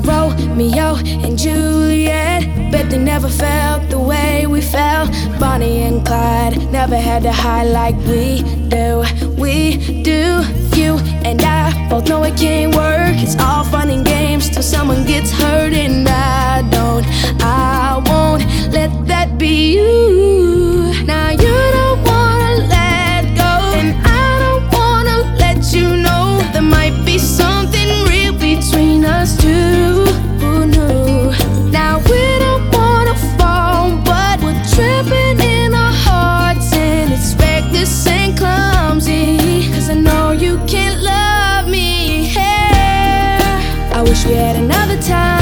Romeo and Juliet. Bet they never felt the way we felt. Bonnie and Clyde never had to hide like we do. We do. You and I both know it can't work. It's all fun and games till someone gets hurt. wish we had another time.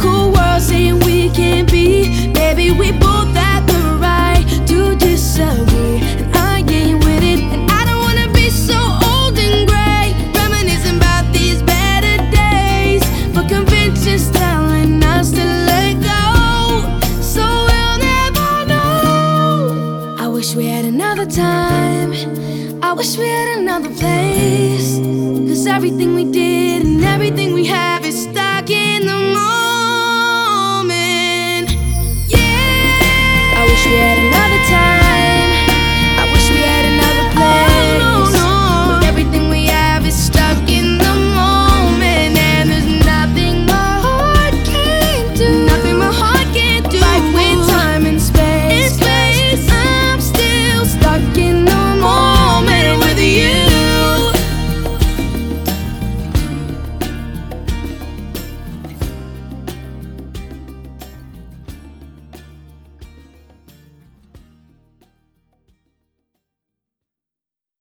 Cool world saying we can't be. Maybe we both have the right to disagree. And I ain't with it. And I don't wanna be so old and gray. Reminiscing about these better days. But convention's telling us to let go. So we'll never know. I wish we had another time. I wish we had another place. Cause everything we did and everything